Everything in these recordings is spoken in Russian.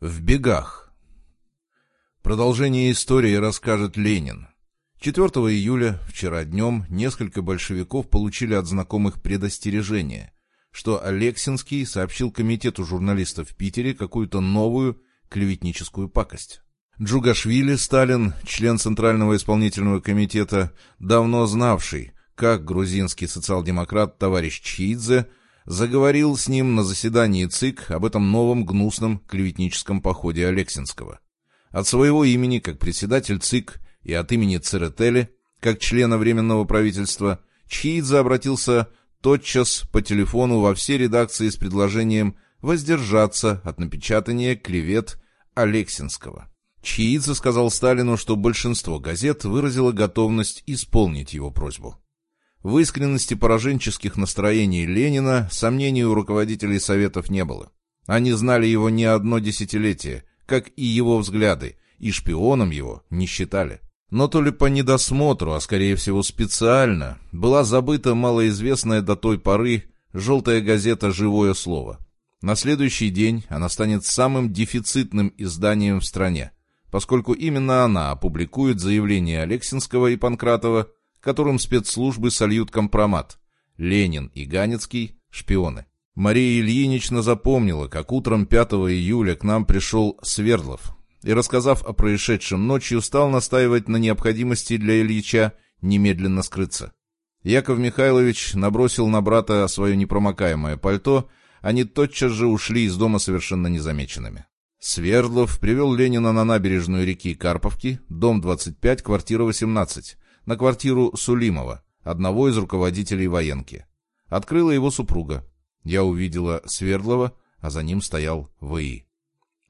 В бегах. Продолжение истории расскажет Ленин. 4 июля, вчера днем, несколько большевиков получили от знакомых предостережение, что Алексинский сообщил комитету журналистов в Питере какую-то новую клеветническую пакость. Джугашвили Сталин, член Центрального исполнительного комитета, давно знавший, как грузинский социал-демократ товарищ Чхидзе заговорил с ним на заседании ЦИК об этом новом гнусном клеветническом походе Алексинского. От своего имени, как председатель ЦИК, и от имени Церетели, как члена Временного правительства, Чхидзе обратился тотчас по телефону во все редакции с предложением воздержаться от напечатания клевет Алексинского. Чиидзе сказал Сталину, что большинство газет выразило готовность исполнить его просьбу. В искренности пораженческих настроений Ленина сомнений у руководителей Советов не было. Они знали его не одно десятилетие, как и его взгляды, и шпионом его не считали. Но то ли по недосмотру, а скорее всего специально, была забыта малоизвестная до той поры желтая газета «Живое слово». На следующий день она станет самым дефицитным изданием в стране поскольку именно она опубликует заявление Алексинского и Панкратова, которым спецслужбы сольют компромат. Ленин и Ганецкий – шпионы. Мария Ильинична запомнила, как утром 5 июля к нам пришел Свердлов и, рассказав о происшедшем ночью, стал настаивать на необходимости для Ильича немедленно скрыться. Яков Михайлович набросил на брата свое непромокаемое пальто, они тотчас же ушли из дома совершенно незамеченными. Свердлов привел Ленина на набережную реки Карповки, дом 25, квартира 18, на квартиру Сулимова, одного из руководителей военки. Открыла его супруга. Я увидела Свердлова, а за ним стоял ВИ.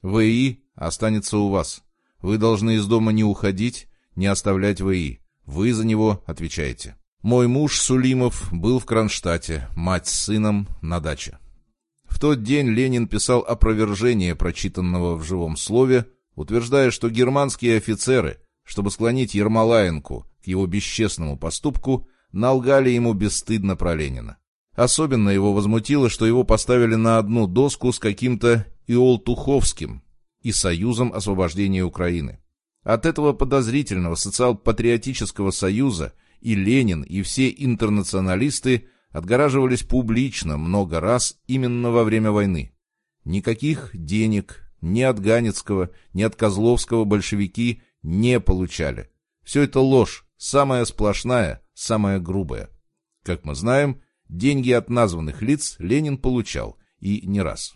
ВИ останется у вас. Вы должны из дома не уходить, не оставлять ВИ. Вы за него отвечаете. Мой муж Сулимов был в Кронштадте, мать с сыном на даче. В тот день Ленин писал опровержение прочитанного в живом слове, утверждая, что германские офицеры, чтобы склонить Ермолаенку его бесчестному поступку, налгали ему бесстыдно про Ленина. Особенно его возмутило, что его поставили на одну доску с каким-то Иолтуховским и Союзом освобождения Украины. От этого подозрительного социал-патриотического союза и Ленин, и все интернационалисты отгораживались публично много раз именно во время войны. Никаких денег ни от Ганецкого, ни от Козловского большевики не получали. Все это ложь, самая сплошная, самая грубая. Как мы знаем, деньги от названных лиц Ленин получал, и не раз.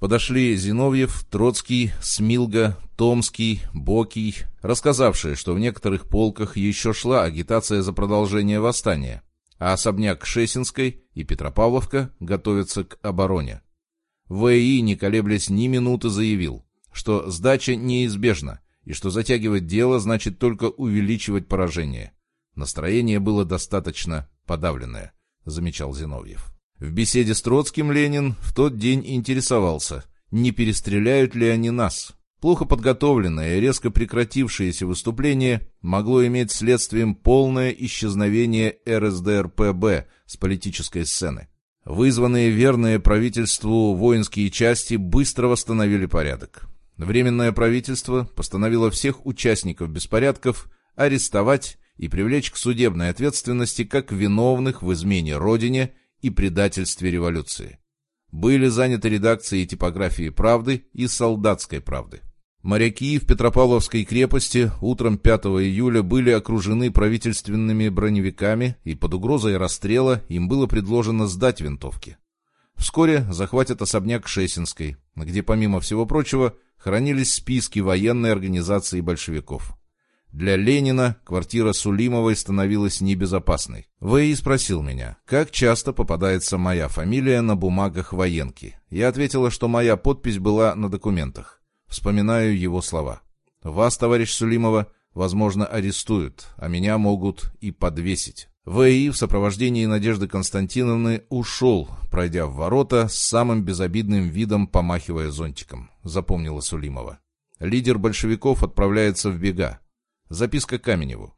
Подошли Зиновьев, Троцкий, Смилга, Томский, Бокий, рассказавшие, что в некоторых полках еще шла агитация за продолжение восстания а особняк Шесинской и Петропавловка готовятся к обороне. ВИ, не колеблясь ни минуты, заявил, что сдача неизбежна и что затягивать дело значит только увеличивать поражение. Настроение было достаточно подавленное, замечал Зиновьев. В беседе с Троцким Ленин в тот день интересовался, не перестреляют ли они нас, Плохо подготовленное и резко прекратившееся выступление могло иметь следствием полное исчезновение РСДРПБ с политической сцены. Вызванные верные правительству воинские части быстро восстановили порядок. Временное правительство постановило всех участников беспорядков арестовать и привлечь к судебной ответственности как виновных в измене Родине и предательстве революции. Были заняты редакции типографии «Правды» и «Солдатской правды». Моряки в Петропавловской крепости утром 5 июля были окружены правительственными броневиками, и под угрозой расстрела им было предложено сдать винтовки. Вскоре захватят особняк Шесинской, где, помимо всего прочего, хранились списки военной организации большевиков. Для Ленина квартира Сулимовой становилась небезопасной. Вэй спросил меня, как часто попадается моя фамилия на бумагах военки. Я ответила, что моя подпись была на документах. Вспоминаю его слова. «Вас, товарищ Сулимова, возможно, арестуют, а меня могут и подвесить». ВИ в сопровождении Надежды Константиновны ушел, пройдя в ворота с самым безобидным видом, помахивая зонтиком, запомнила Сулимова. Лидер большевиков отправляется в бега. Записка Каменеву.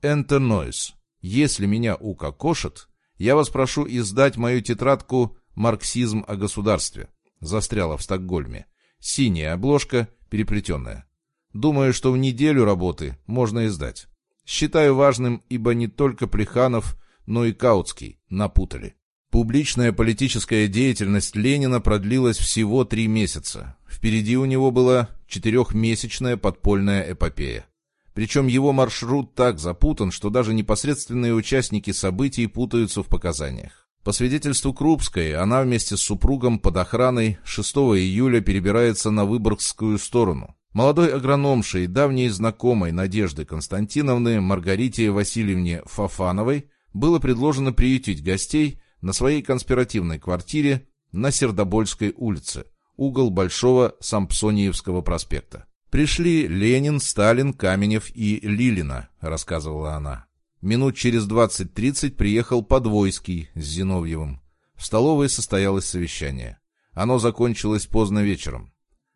«Enter noise. Если меня укокошат, я вас прошу издать мою тетрадку «Марксизм о государстве». Застряла в Стокгольме. Синяя обложка, переплетенная. Думаю, что в неделю работы можно издать. Считаю важным, ибо не только Плеханов, но и Каутский напутали. Публичная политическая деятельность Ленина продлилась всего три месяца. Впереди у него была четырехмесячная подпольная эпопея. Причем его маршрут так запутан, что даже непосредственные участники событий путаются в показаниях. По свидетельству Крупской, она вместе с супругом под охраной 6 июля перебирается на Выборгскую сторону. Молодой агрономшей, давней знакомой Надежды Константиновны Маргарите Васильевне Фафановой было предложено приютить гостей на своей конспиративной квартире на Сердобольской улице, угол Большого Сампсониевского проспекта. «Пришли Ленин, Сталин, Каменев и Лилина», — рассказывала она. Минут через двадцать-тридцать приехал Подвойский с Зиновьевым. В столовой состоялось совещание. Оно закончилось поздно вечером.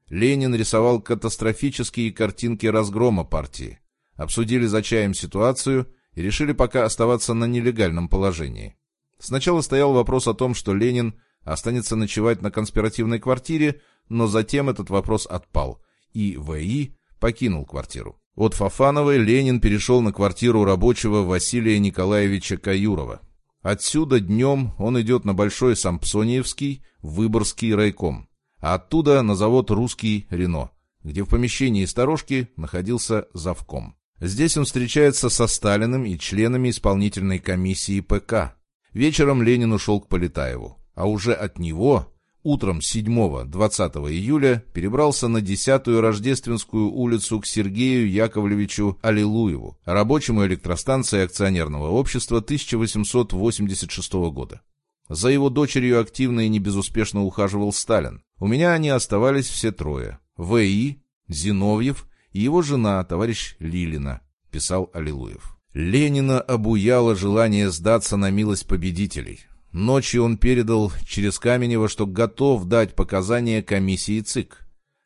Ленин рисовал катастрофические картинки разгрома партии. Обсудили за чаем ситуацию и решили пока оставаться на нелегальном положении. Сначала стоял вопрос о том, что Ленин останется ночевать на конспиративной квартире, но затем этот вопрос отпал, и В.И. покинул квартиру. От Фафановой Ленин перешел на квартиру рабочего Василия Николаевича Каюрова. Отсюда днем он идет на Большой Сампсониевский, Выборгский райком, а оттуда на завод «Русский Рено», где в помещении сторожки находился завком. Здесь он встречается со Сталиным и членами исполнительной комиссии ПК. Вечером Ленин ушел к Полетаеву, а уже от него утром 7-20 июля перебрался на 10-ю Рождественскую улицу к Сергею Яковлевичу Аллилуеву, рабочему электростанции акционерного общества 1886 года. За его дочерью активно и небезуспешно ухаживал Сталин. У меня они оставались все трое. В.И., Зиновьев и его жена, товарищ Лилина, писал Аллилуев. Ленина обуяло желание сдаться на милость победителей. Ночью он передал через Каменева, что готов дать показания комиссии ЦИК.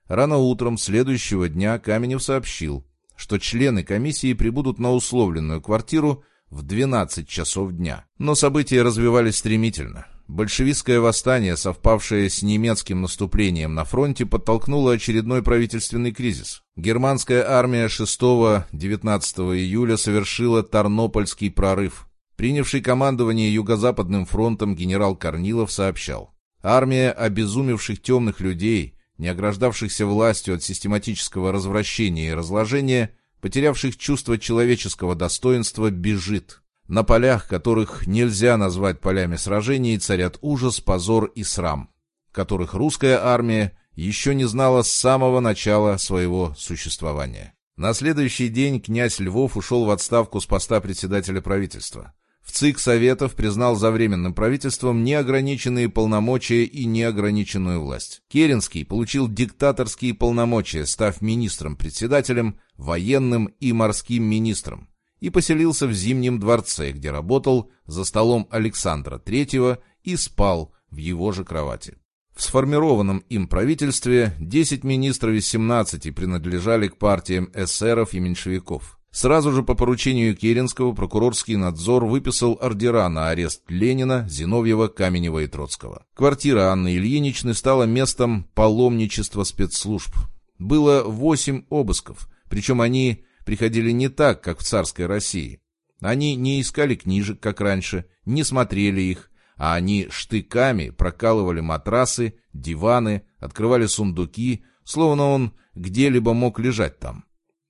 Рано утром следующего дня Каменев сообщил, что члены комиссии прибудут на условленную квартиру в 12 часов дня. Но события развивались стремительно. Большевистское восстание, совпавшее с немецким наступлением на фронте, подтолкнуло очередной правительственный кризис. Германская армия 6-19 июля совершила Тарнопольский прорыв. Принявший командование Юго-Западным фронтом генерал Корнилов сообщал. Армия обезумевших темных людей, не ограждавшихся властью от систематического развращения и разложения, потерявших чувство человеческого достоинства, бежит. На полях, которых нельзя назвать полями сражений, царят ужас, позор и срам, которых русская армия еще не знала с самого начала своего существования. На следующий день князь Львов ушел в отставку с поста председателя правительства. В ЦИК Советов признал за временным правительством неограниченные полномочия и неограниченную власть. Керенский получил диктаторские полномочия, став министром-председателем, военным и морским министром и поселился в Зимнем дворце, где работал за столом Александра III и спал в его же кровати. В сформированном им правительстве 10 министров из 17 принадлежали к партиям эсеров и меньшевиков. Сразу же по поручению Керенского прокурорский надзор выписал ордера на арест Ленина, Зиновьева, Каменева и Троцкого. Квартира Анны Ильиничны стала местом паломничества спецслужб. Было восемь обысков, причем они приходили не так, как в царской России. Они не искали книжек, как раньше, не смотрели их, а они штыками прокалывали матрасы, диваны, открывали сундуки, словно он где-либо мог лежать там.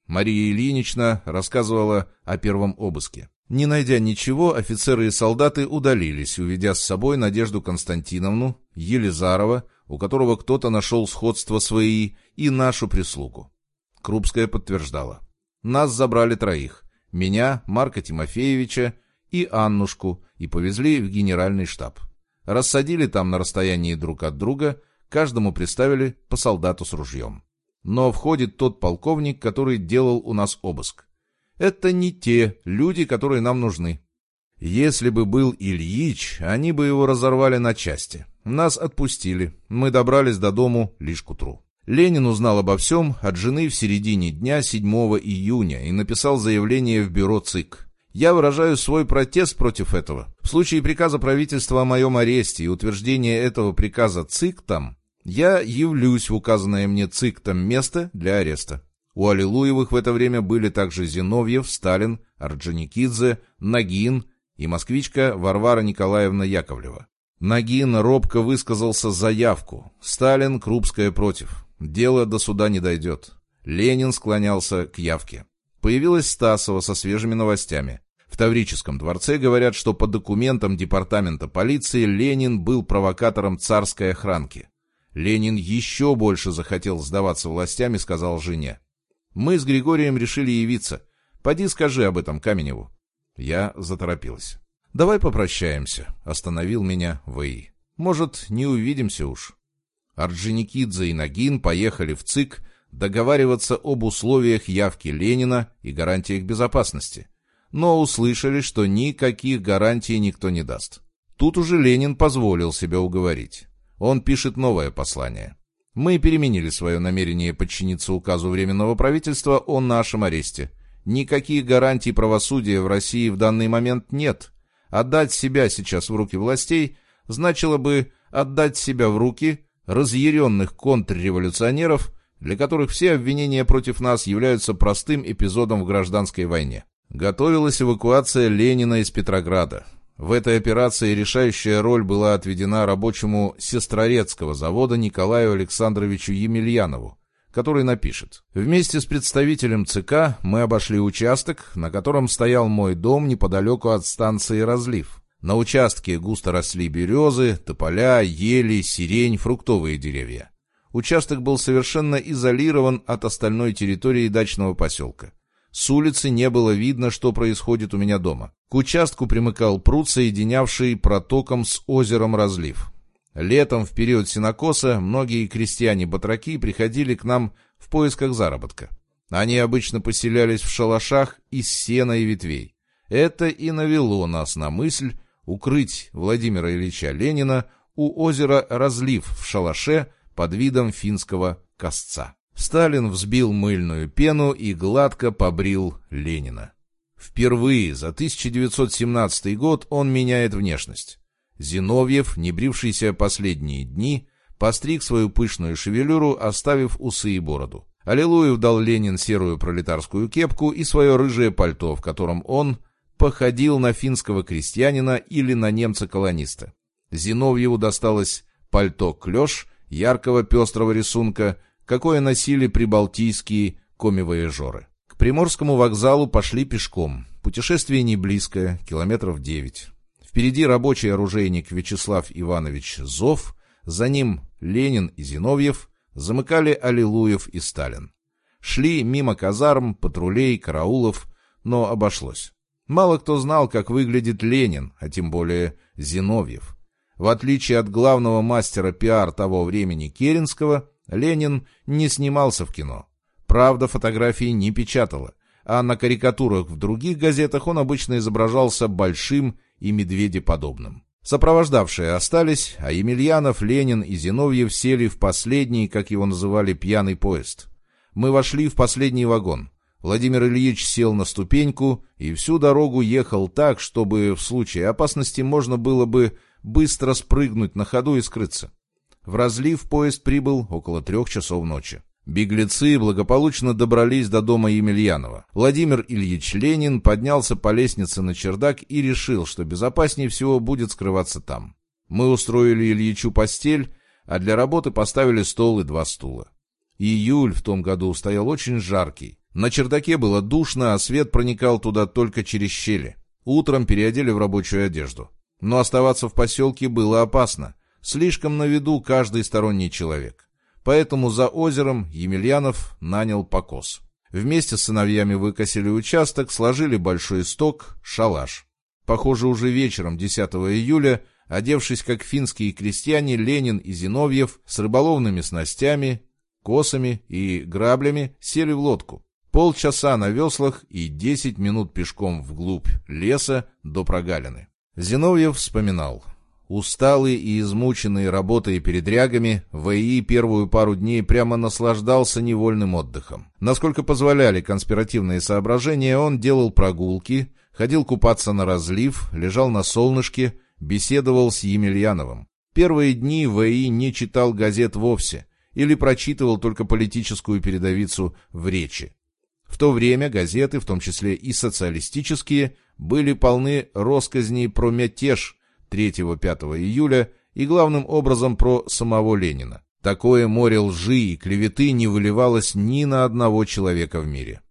Мария Ильинична рассказывала о первом обыске. Не найдя ничего, офицеры и солдаты удалились, уведя с собой Надежду Константиновну, Елизарова, у которого кто-то нашел сходство свои, и нашу прислугу. Крупская подтверждала. Нас забрали троих. Меня, Марка Тимофеевича и Аннушку и повезли в генеральный штаб. Рассадили там на расстоянии друг от друга, каждому приставили по солдату с ружьем. Но входит тот полковник, который делал у нас обыск. Это не те люди, которые нам нужны. Если бы был Ильич, они бы его разорвали на части. Нас отпустили. Мы добрались до дому лишь к утру. Ленин узнал обо всем от жены в середине дня 7 июня и написал заявление в бюро ЦИК. Я выражаю свой протест против этого. В случае приказа правительства о моем аресте и утверждения этого приказа ЦИК там, Я явлюсь в указанное мне циктом место для ареста. У Аллилуевых в это время были также Зиновьев, Сталин, Орджоникидзе, Нагин и москвичка Варвара Николаевна Яковлева. Нагин робко высказался за явку. Сталин, Крупская против. Дело до суда не дойдет. Ленин склонялся к явке. Появилась Стасова со свежими новостями. В Таврическом дворце говорят, что по документам департамента полиции Ленин был провокатором царской охранки. Ленин еще больше захотел сдаваться властям и сказал жене. «Мы с Григорием решили явиться. Поди скажи об этом Каменеву». Я заторопилась. «Давай попрощаемся», — остановил меня ВИ. «Может, не увидимся уж». Орджоникидзе и Нагин поехали в ЦИК договариваться об условиях явки Ленина и гарантиях безопасности. Но услышали, что никаких гарантий никто не даст. Тут уже Ленин позволил себя уговорить. Он пишет новое послание. Мы переменили свое намерение подчиниться указу Временного правительства о нашем аресте. Никаких гарантий правосудия в России в данный момент нет. Отдать себя сейчас в руки властей значило бы отдать себя в руки разъяренных контрреволюционеров, для которых все обвинения против нас являются простым эпизодом в гражданской войне. Готовилась эвакуация Ленина из Петрограда. В этой операции решающая роль была отведена рабочему Сестрорецкого завода Николаю Александровичу Емельянову, который напишет. «Вместе с представителем ЦК мы обошли участок, на котором стоял мой дом неподалеку от станции «Разлив». На участке густо росли березы, тополя, ели, сирень, фруктовые деревья. Участок был совершенно изолирован от остальной территории дачного поселка. С улицы не было видно, что происходит у меня дома. К участку примыкал пруд, соединявший протоком с озером Разлив. Летом, в период сенокоса, многие крестьяне-батраки приходили к нам в поисках заработка. Они обычно поселялись в шалашах из сена и ветвей. Это и навело нас на мысль укрыть Владимира Ильича Ленина у озера Разлив в шалаше под видом финского косца. Сталин взбил мыльную пену и гладко побрил Ленина. Впервые за 1917 год он меняет внешность. Зиновьев, не брившийся последние дни, постриг свою пышную шевелюру, оставив усы и бороду. Аллилуев дал Ленин серую пролетарскую кепку и свое рыжее пальто, в котором он походил на финского крестьянина или на немца-колониста. Зиновьеву досталось пальто клеш яркого пестрого рисунка, какое носили прибалтийские коми-вояжеры. К Приморскому вокзалу пошли пешком. Путешествие не близкое, километров девять. Впереди рабочий оружейник Вячеслав Иванович Зов, за ним Ленин и Зиновьев, замыкали Аллилуев и Сталин. Шли мимо казарм, патрулей, караулов, но обошлось. Мало кто знал, как выглядит Ленин, а тем более Зиновьев. В отличие от главного мастера пиар того времени Керенского, Ленин не снимался в кино. Правда, фотографии не печатала, а на карикатурах в других газетах он обычно изображался большим и медведеподобным. Сопровождавшие остались, а Емельянов, Ленин и Зиновьев сели в последний, как его называли, пьяный поезд. Мы вошли в последний вагон. Владимир Ильич сел на ступеньку и всю дорогу ехал так, чтобы в случае опасности можно было бы быстро спрыгнуть на ходу и скрыться. В разлив поезд прибыл около трех часов ночи. Беглецы благополучно добрались до дома Емельянова. Владимир Ильич Ленин поднялся по лестнице на чердак и решил, что безопаснее всего будет скрываться там. Мы устроили Ильичу постель, а для работы поставили стол и два стула. Июль в том году стоял очень жаркий. На чердаке было душно, а свет проникал туда только через щели. Утром переодели в рабочую одежду. Но оставаться в поселке было опасно. Слишком на виду каждый сторонний человек. Поэтому за озером Емельянов нанял покос. Вместе с сыновьями выкосили участок, сложили большой сток, шалаш. Похоже, уже вечером 10 июля, одевшись как финские крестьяне, Ленин и Зиновьев с рыболовными снастями, косами и граблями сели в лодку. Полчаса на веслах и десять минут пешком вглубь леса до прогалины. Зиновьев вспоминал. Усталый и измученный работой передрягами, ВИ первую пару дней прямо наслаждался невольным отдыхом. Насколько позволяли конспиративные соображения, он делал прогулки, ходил купаться на разлив, лежал на солнышке, беседовал с Емельяновым. первые дни В.И. не читал газет вовсе или прочитывал только политическую передовицу в речи. В то время газеты, в том числе и социалистические, были полны росказней про мятеж 3-5 июля и главным образом про самого Ленина. Такое море лжи и клеветы не выливалось ни на одного человека в мире.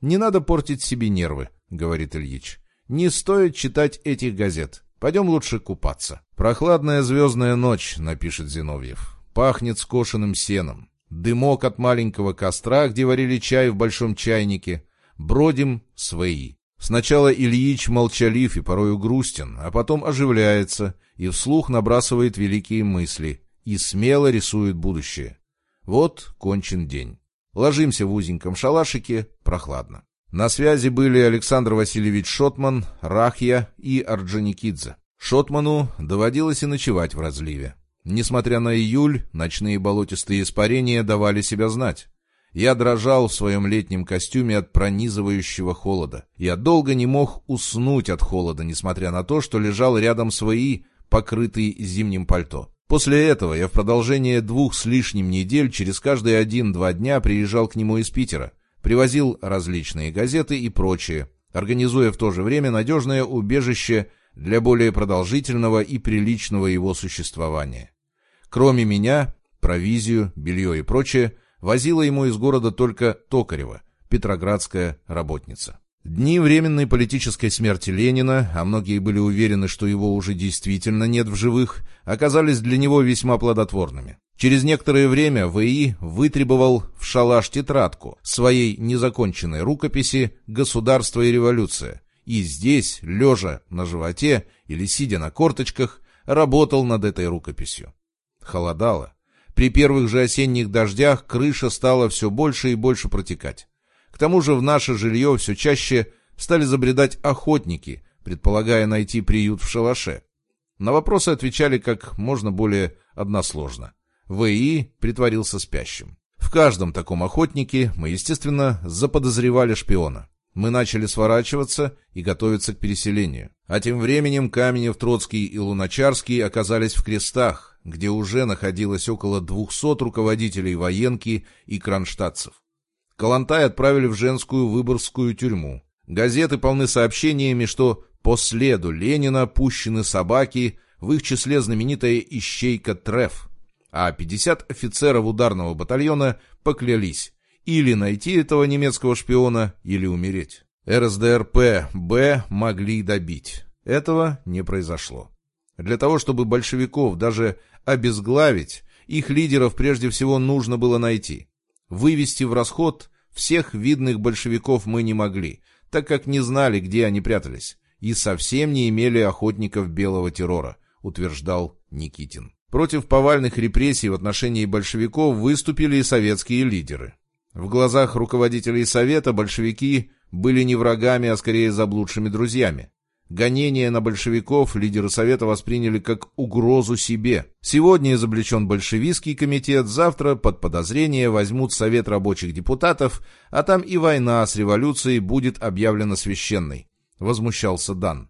«Не надо портить себе нервы», — говорит Ильич. «Не стоит читать этих газет. Пойдем лучше купаться». «Прохладная звездная ночь», — напишет Зиновьев. «Пахнет скошенным сеном. Дымок от маленького костра, где варили чай в большом чайнике. Бродим свои. Сначала Ильич молчалив и порою грустен, а потом оживляется и вслух набрасывает великие мысли и смело рисует будущее. Вот кончен день. Ложимся в узеньком шалашике, прохладно. На связи были Александр Васильевич Шотман, Рахья и Орджоникидзе. Шотману доводилось и ночевать в разливе. Несмотря на июль, ночные болотистые испарения давали себя знать. Я дрожал в своем летнем костюме от пронизывающего холода. Я долго не мог уснуть от холода, несмотря на то, что лежал рядом свои, покрытый зимним пальто. После этого я в продолжение двух с лишним недель через каждые один-два дня приезжал к нему из Питера, привозил различные газеты и прочее, организуя в то же время надежное убежище для более продолжительного и приличного его существования. Кроме меня, провизию, белье и прочее, возила ему из города только Токарева, петроградская работница. Дни временной политической смерти Ленина, а многие были уверены, что его уже действительно нет в живых, оказались для него весьма плодотворными. Через некоторое время В.И. вытребовал в шалаш тетрадку своей незаконченной рукописи «Государство и революция», и здесь, лежа на животе или сидя на корточках, работал над этой рукописью. Холодало. При первых же осенних дождях крыша стала все больше и больше протекать. К тому же в наше жилье все чаще стали забредать охотники, предполагая найти приют в шалаше. На вопросы отвечали как можно более односложно. В.И. притворился спящим. В каждом таком охотнике мы, естественно, заподозревали шпиона. Мы начали сворачиваться и готовиться к переселению. А тем временем Каменев, Троцкий и Луначарский оказались в крестах, где уже находилось около 200 руководителей военки и кронштадтцев. Калантай отправили в женскую выборгскую тюрьму. Газеты полны сообщениями, что по следу Ленина пущены собаки, в их числе знаменитая ищейка Треф. А 50 офицеров ударного батальона поклялись или найти этого немецкого шпиона, или умереть. РСДРП Б могли добить. Этого не произошло. Для того, чтобы большевиков даже обезглавить, их лидеров прежде всего нужно было найти. Вывести в расход всех видных большевиков мы не могли, так как не знали, где они прятались, и совсем не имели охотников белого террора, утверждал Никитин. Против повальных репрессий в отношении большевиков выступили и советские лидеры. В глазах руководителей Совета большевики были не врагами, а скорее заблудшими друзьями. Гонения на большевиков лидеры Совета восприняли как угрозу себе. Сегодня изобличен большевистский комитет, завтра под подозрение возьмут Совет рабочих депутатов, а там и война с революцией будет объявлена священной. Возмущался Дан.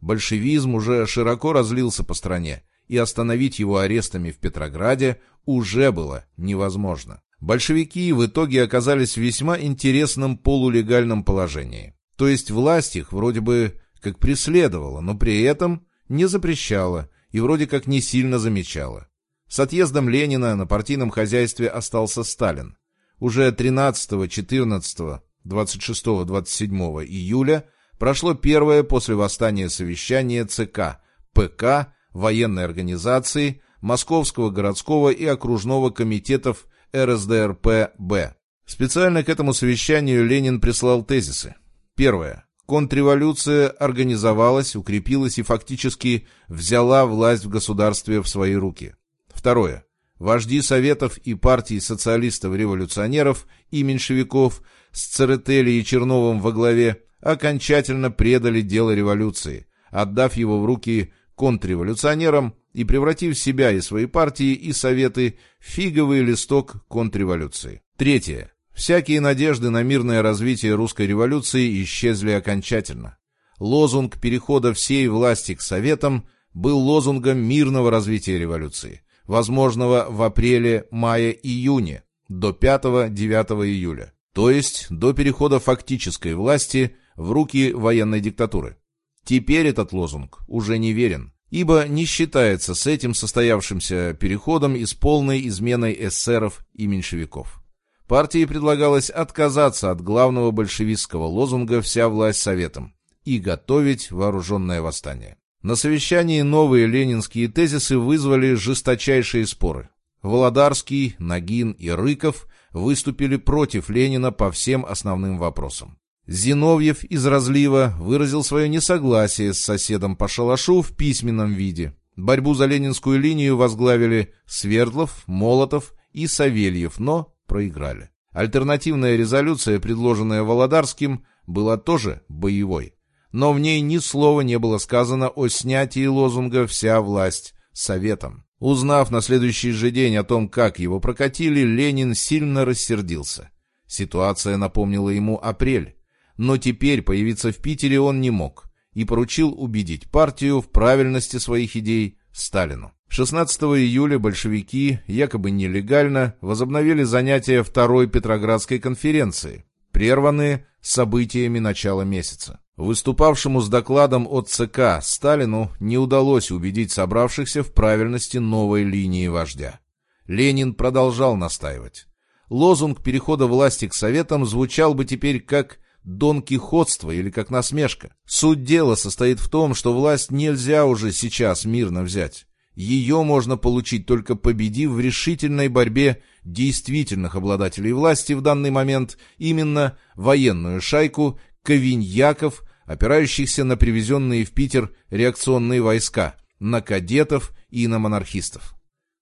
Большевизм уже широко разлился по стране, и остановить его арестами в Петрограде уже было невозможно. Большевики в итоге оказались в весьма интересном полулегальном положении. То есть власть их вроде бы как преследовала, но при этом не запрещала и вроде как не сильно замечала. С отъездом Ленина на партийном хозяйстве остался Сталин. Уже 13, 14, 26, 27 июля прошло первое после восстания совещание ЦК, ПК, военной организации, Московского городского и окружного комитетов РСДРП-Б. Специально к этому совещанию Ленин прислал тезисы. Первое. Контрреволюция организовалась, укрепилась и фактически взяла власть в государстве в свои руки. Второе. Вожди Советов и партий социалистов-революционеров и меньшевиков с Церетели и Черновым во главе окончательно предали дело революции, отдав его в руки контрреволюционерам и превратив себя и свои партии и советы в фиговый листок контрреволюции. Третье. Всякие надежды на мирное развитие русской революции исчезли окончательно. Лозунг перехода всей власти к советам был лозунгом мирного развития революции, возможного в апреле-мае-июне до 5-9 июля, то есть до перехода фактической власти в руки военной диктатуры. Теперь этот лозунг уже не верен, ибо не считается с этим состоявшимся переходом и с полной изменой эсеров и меньшевиков. Партии предлагалось отказаться от главного большевистского лозунга «Вся власть советом» и готовить вооруженное восстание. На совещании новые ленинские тезисы вызвали жесточайшие споры. Володарский, Нагин и Рыков выступили против Ленина по всем основным вопросам. Зиновьев из Разлива выразил свое несогласие с соседом по шалашу в письменном виде. Борьбу за ленинскую линию возглавили Свердлов, Молотов и Савельев, но проиграли. Альтернативная резолюция, предложенная Володарским, была тоже боевой. Но в ней ни слова не было сказано о снятии лозунга «Вся власть советом». Узнав на следующий же день о том, как его прокатили, Ленин сильно рассердился. Ситуация напомнила ему апрель. Но теперь появиться в Питере он не мог и поручил убедить партию в правильности своих идей Сталину. 16 июля большевики, якобы нелегально, возобновили занятия Второй Петроградской конференции, прерванные событиями начала месяца. Выступавшему с докладом от ЦК Сталину не удалось убедить собравшихся в правильности новой линии вождя. Ленин продолжал настаивать. Лозунг перехода власти к Советам звучал бы теперь как Дон Кихотство или как насмешка. Суть дела состоит в том, что власть нельзя уже сейчас мирно взять. Ее можно получить только победив в решительной борьбе действительных обладателей власти в данный момент, именно военную шайку ковиньяков, опирающихся на привезенные в Питер реакционные войска, на кадетов и на монархистов.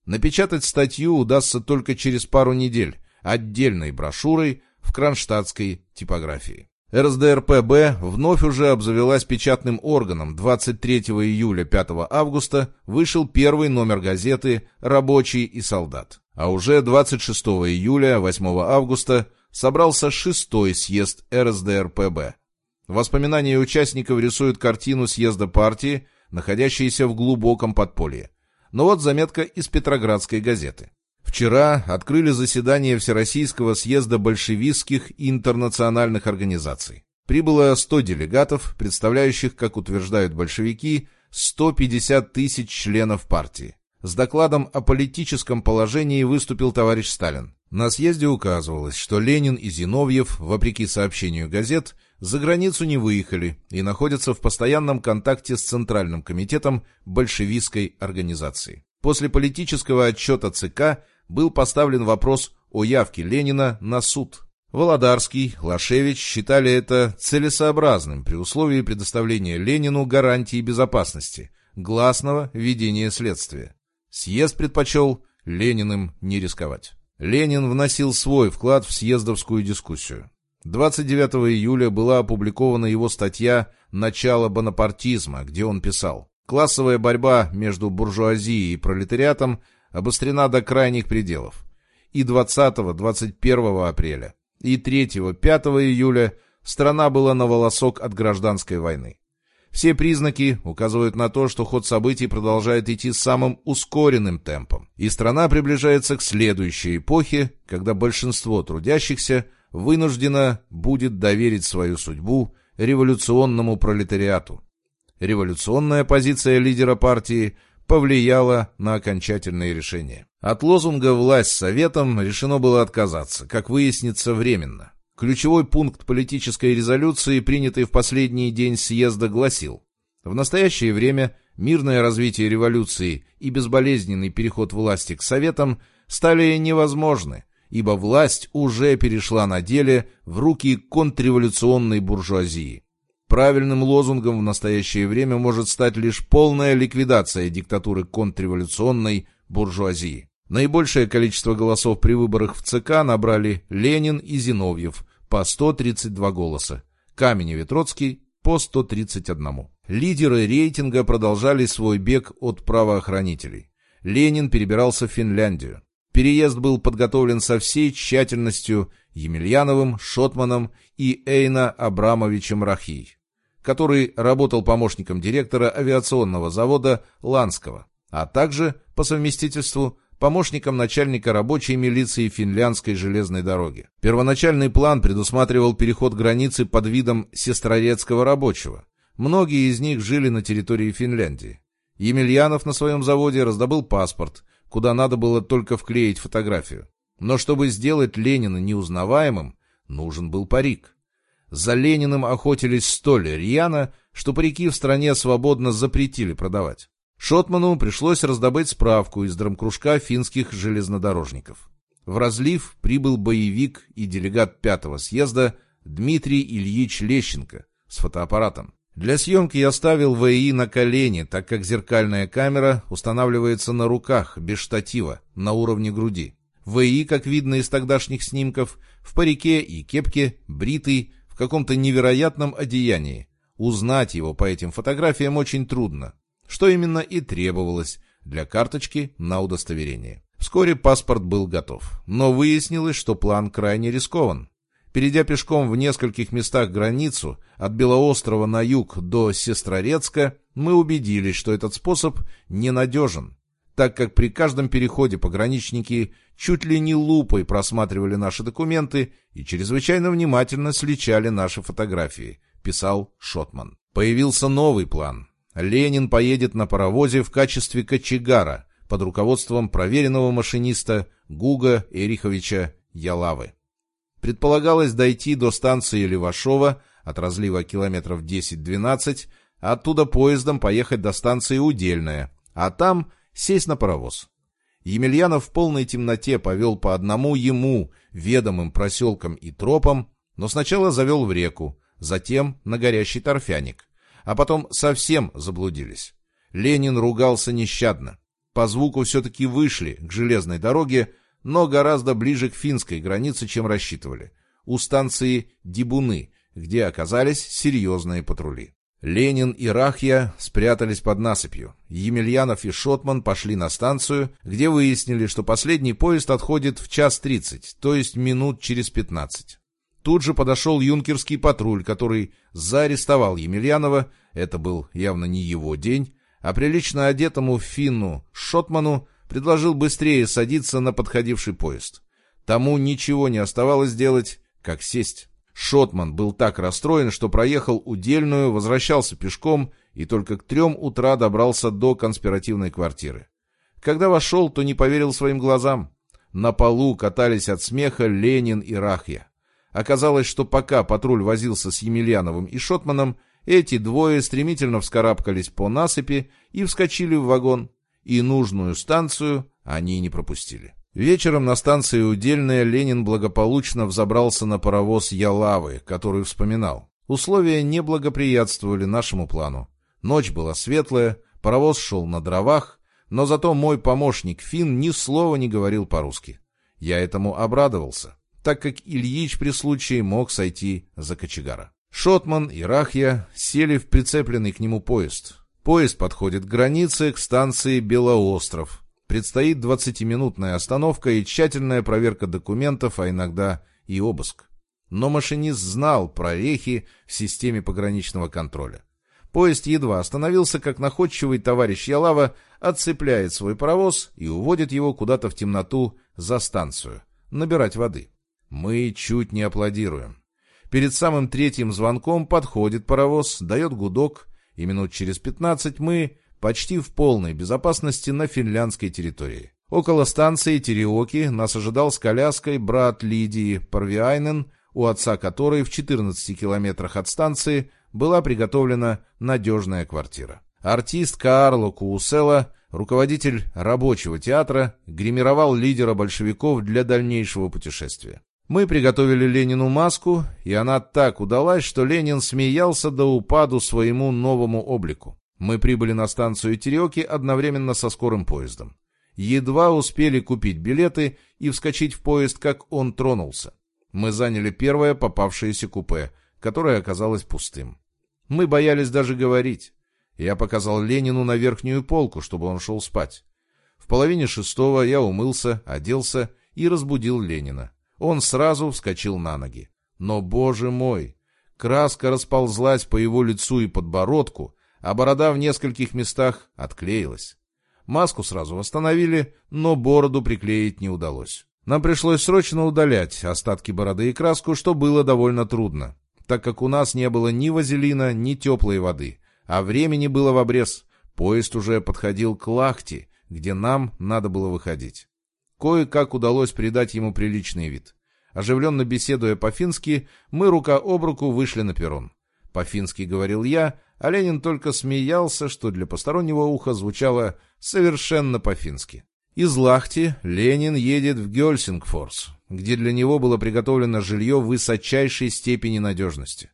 Напечатать статью удастся только через пару недель, отдельной брошюрой в кронштадтской типографии. РСДРПБ вновь уже обзавелась печатным органом. 23 июля 5 августа вышел первый номер газеты «Рабочий и солдат». А уже 26 июля 8 августа собрался шестой съезд РСДРПБ. Воспоминания участников рисуют картину съезда партии, находящейся в глубоком подполье. Но вот заметка из Петроградской газеты. Вчера открыли заседание Всероссийского съезда большевистских и интернациональных организаций. Прибыло 100 делегатов, представляющих, как утверждают большевики, 150 тысяч членов партии. С докладом о политическом положении выступил товарищ Сталин. На съезде указывалось, что Ленин и Зиновьев, вопреки сообщению газет, за границу не выехали и находятся в постоянном контакте с Центральным комитетом большевистской организации. После политического отчета ЦК был поставлен вопрос о явке Ленина на суд. Володарский, Лашевич считали это целесообразным при условии предоставления Ленину гарантии безопасности, гласного ведения следствия. Съезд предпочел Лениным не рисковать. Ленин вносил свой вклад в съездовскую дискуссию. 29 июля была опубликована его статья «Начало бонапартизма», где он писал «Классовая борьба между буржуазией и пролетариатом обострена до крайних пределов. И 20-21 апреля, и 3-5 июля страна была на волосок от гражданской войны. Все признаки указывают на то, что ход событий продолжает идти самым ускоренным темпом, и страна приближается к следующей эпохе, когда большинство трудящихся вынуждено будет доверить свою судьбу революционному пролетариату. Революционная позиция лидера партии повлияло на окончательное решение. От лозунга «власть советом» решено было отказаться, как выяснится временно. Ключевой пункт политической резолюции, принятый в последний день съезда, гласил «В настоящее время мирное развитие революции и безболезненный переход власти к советам стали невозможны, ибо власть уже перешла на деле в руки контрреволюционной буржуазии. Правильным лозунгом в настоящее время может стать лишь полная ликвидация диктатуры контрреволюционной буржуазии. Наибольшее количество голосов при выборах в ЦК набрали Ленин и Зиновьев по 132 голоса, Каменев и Троцкий по 131. Лидеры рейтинга продолжали свой бег от правоохранителей. Ленин перебирался в Финляндию. Переезд был подготовлен со всей тщательностью Емельяновым, Шотманом и Эйна Абрамовичем Рахий. Который работал помощником директора авиационного завода Ланского, а также, по совместительству, помощником начальника рабочей милиции финляндской железной дороги. Первоначальный план предусматривал переход границы под видом сестрорецкого рабочего. Многие из них жили на территории Финляндии. Емельянов на своем заводе раздобыл паспорт, куда надо было только вклеить фотографию. Но чтобы сделать Ленина неузнаваемым, нужен был парик. За Лениным охотились столь рьяно, что парики в стране свободно запретили продавать. Шотману пришлось раздобыть справку из драмкружка финских железнодорожников. В разлив прибыл боевик и делегат пятого съезда Дмитрий Ильич Лещенко с фотоаппаратом. Для съемки я ставил ВИ на колени, так как зеркальная камера устанавливается на руках, без штатива, на уровне груди. ВИ, как видно из тогдашних снимков, в парике и кепке, бритый, в каком-то невероятном одеянии. Узнать его по этим фотографиям очень трудно что именно и требовалось для карточки на удостоверение. Вскоре паспорт был готов, но выяснилось, что план крайне рискован. Перейдя пешком в нескольких местах границу, от Белоострова на юг до Сестрорецка, мы убедились, что этот способ ненадежен, так как при каждом переходе пограничники чуть ли не лупой просматривали наши документы и чрезвычайно внимательно сличали наши фотографии, писал Шотман. Появился новый план, Ленин поедет на паровозе в качестве кочегара под руководством проверенного машиниста Гуга Эриховича Ялавы. Предполагалось дойти до станции Левашова от разлива километров 10-12, а оттуда поездом поехать до станции Удельная, а там сесть на паровоз. Емельянов в полной темноте повел по одному ему ведомым проселкам и тропам, но сначала завел в реку, затем на горящий торфяник а потом совсем заблудились. Ленин ругался нещадно. По звуку все-таки вышли к железной дороге, но гораздо ближе к финской границе, чем рассчитывали, у станции Дибуны, где оказались серьезные патрули. Ленин и Рахья спрятались под насыпью. Емельянов и Шотман пошли на станцию, где выяснили, что последний поезд отходит в час тридцать, то есть минут через пятнадцать. Тут же подошел юнкерский патруль, который заарестовал Емельянова, это был явно не его день, а прилично одетому финну Шотману предложил быстрее садиться на подходивший поезд. Тому ничего не оставалось делать, как сесть. Шотман был так расстроен, что проехал удельную, возвращался пешком и только к трем утра добрался до конспиративной квартиры. Когда вошел, то не поверил своим глазам. На полу катались от смеха Ленин и Рахья. Оказалось, что пока патруль возился с Емельяновым и Шотманом, эти двое стремительно вскарабкались по насыпи и вскочили в вагон, и нужную станцию они не пропустили. Вечером на станции Удельная Ленин благополучно взобрался на паровоз Ялавы, который вспоминал. Условия не благоприятствовали нашему плану. Ночь была светлая, паровоз шел на дровах, но зато мой помощник Фин ни слова не говорил по-русски. Я этому обрадовался так как Ильич при случае мог сойти за кочегара. Шотман и Рахья сели в прицепленный к нему поезд. Поезд подходит к границе, к станции Белоостров. Предстоит 20-минутная остановка и тщательная проверка документов, а иногда и обыск. Но машинист знал про рехи в системе пограничного контроля. Поезд едва остановился, как находчивый товарищ Ялава отцепляет свой паровоз и уводит его куда-то в темноту за станцию, набирать воды. Мы чуть не аплодируем. Перед самым третьим звонком подходит паровоз, дает гудок, и минут через пятнадцать мы почти в полной безопасности на финляндской территории. Около станции Тереоки нас ожидал с коляской брат Лидии Парвиайнен, у отца которой в 14 километрах от станции была приготовлена надежная квартира. Артист Карло Куусела, руководитель рабочего театра, гримировал лидера большевиков для дальнейшего путешествия. Мы приготовили Ленину маску, и она так удалась, что Ленин смеялся до упаду своему новому облику. Мы прибыли на станцию Тереки одновременно со скорым поездом. Едва успели купить билеты и вскочить в поезд, как он тронулся. Мы заняли первое попавшееся купе, которое оказалось пустым. Мы боялись даже говорить. Я показал Ленину на верхнюю полку, чтобы он шел спать. В половине шестого я умылся, оделся и разбудил Ленина. Он сразу вскочил на ноги. Но, боже мой, Краска расползлась по его лицу и подбородку, а борода в нескольких местах отклеилась. Маску сразу восстановили, но бороду приклеить не удалось. Нам пришлось срочно удалять остатки бороды и краску, что было довольно трудно, так как у нас не было ни вазелина, ни теплой воды, а времени было в обрез. Поезд уже подходил к Лахте, где нам надо было выходить. Кое-как удалось придать ему приличный вид. Оживленно беседуя по-фински, мы рука об руку вышли на перрон. По-фински говорил я, а Ленин только смеялся, что для постороннего уха звучало совершенно по-фински. Из Лахти Ленин едет в Гельсингфорс, где для него было приготовлено жилье высочайшей степени надежности.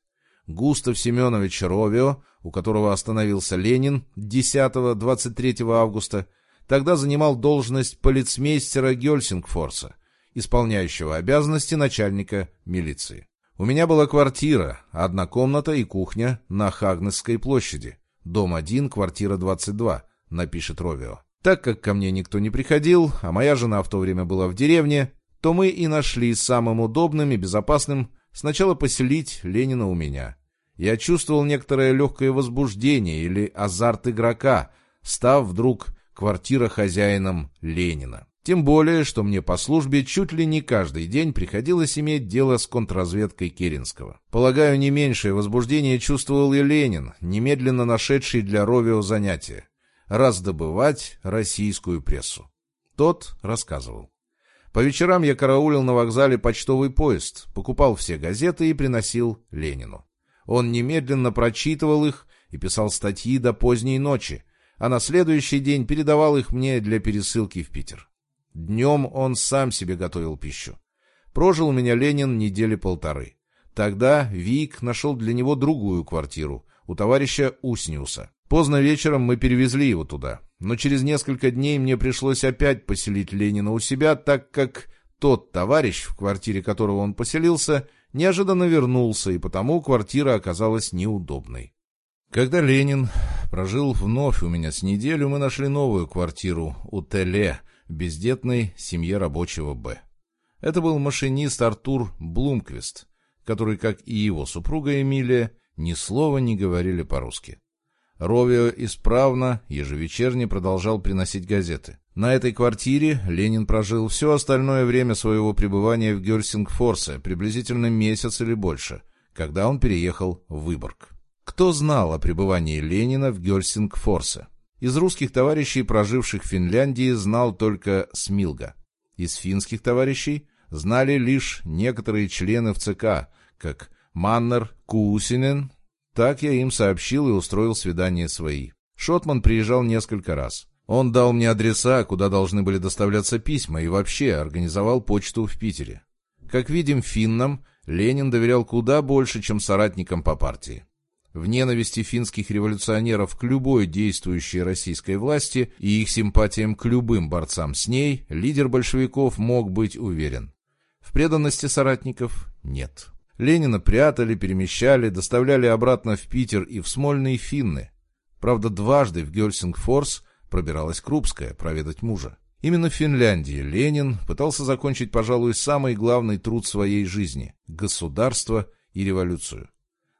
Густав Семенович Ровио, у которого остановился Ленин 10-23 августа, тогда занимал должность полицмейстера Гельсингфорса, исполняющего обязанности начальника милиции. У меня была квартира, одна комната и кухня на Хагнесской площади. Дом 1, квартира 22, напишет Ровио. Так как ко мне никто не приходил, а моя жена в то время была в деревне, то мы и нашли самым удобным и безопасным сначала поселить Ленина у меня. Я чувствовал некоторое легкое возбуждение или азарт игрока, став вдруг квартира хозяином Ленина. Тем более, что мне по службе чуть ли не каждый день приходилось иметь дело с контрразведкой Керенского. Полагаю, не меньшее возбуждение чувствовал и Ленин, немедленно нашедший для Ровио занятие – раздобывать российскую прессу. Тот рассказывал. По вечерам я караулил на вокзале почтовый поезд, покупал все газеты и приносил Ленину. Он немедленно прочитывал их и писал статьи до поздней ночи, а на следующий день передавал их мне для пересылки в Питер. Днем он сам себе готовил пищу. Прожил у меня Ленин недели полторы. Тогда Вик нашел для него другую квартиру, у товарища Усниуса. Поздно вечером мы перевезли его туда, но через несколько дней мне пришлось опять поселить Ленина у себя, так как тот товарищ, в квартире которого он поселился, неожиданно вернулся, и потому квартира оказалась неудобной. Когда Ленин прожил вновь у меня с неделю, мы нашли новую квартиру у Теле, бездетной семье рабочего Б. Это был машинист Артур Блумквист, который, как и его супруга Эмилия, ни слова не говорили по-русски. Ровио исправно, ежевечерне продолжал приносить газеты. На этой квартире Ленин прожил все остальное время своего пребывания в Герсингфорсе, приблизительно месяц или больше, когда он переехал в Выборг. Кто знал о пребывании Ленина в Герсингфорсе? Из русских товарищей, проживших в Финляндии, знал только Смилга. Из финских товарищей знали лишь некоторые члены в ЦК, как Маннер Кусинен. Так я им сообщил и устроил свидания свои. Шотман приезжал несколько раз. Он дал мне адреса, куда должны были доставляться письма, и вообще организовал почту в Питере. Как видим, финнам Ленин доверял куда больше, чем соратникам по партии. В ненависти финских революционеров к любой действующей российской власти и их симпатиям к любым борцам с ней лидер большевиков мог быть уверен. В преданности соратников нет. Ленина прятали, перемещали, доставляли обратно в Питер и в Смольные финны. Правда, дважды в Гельсингфорс пробиралась Крупская проведать мужа. Именно в Финляндии Ленин пытался закончить, пожалуй, самый главный труд своей жизни – государство и революцию.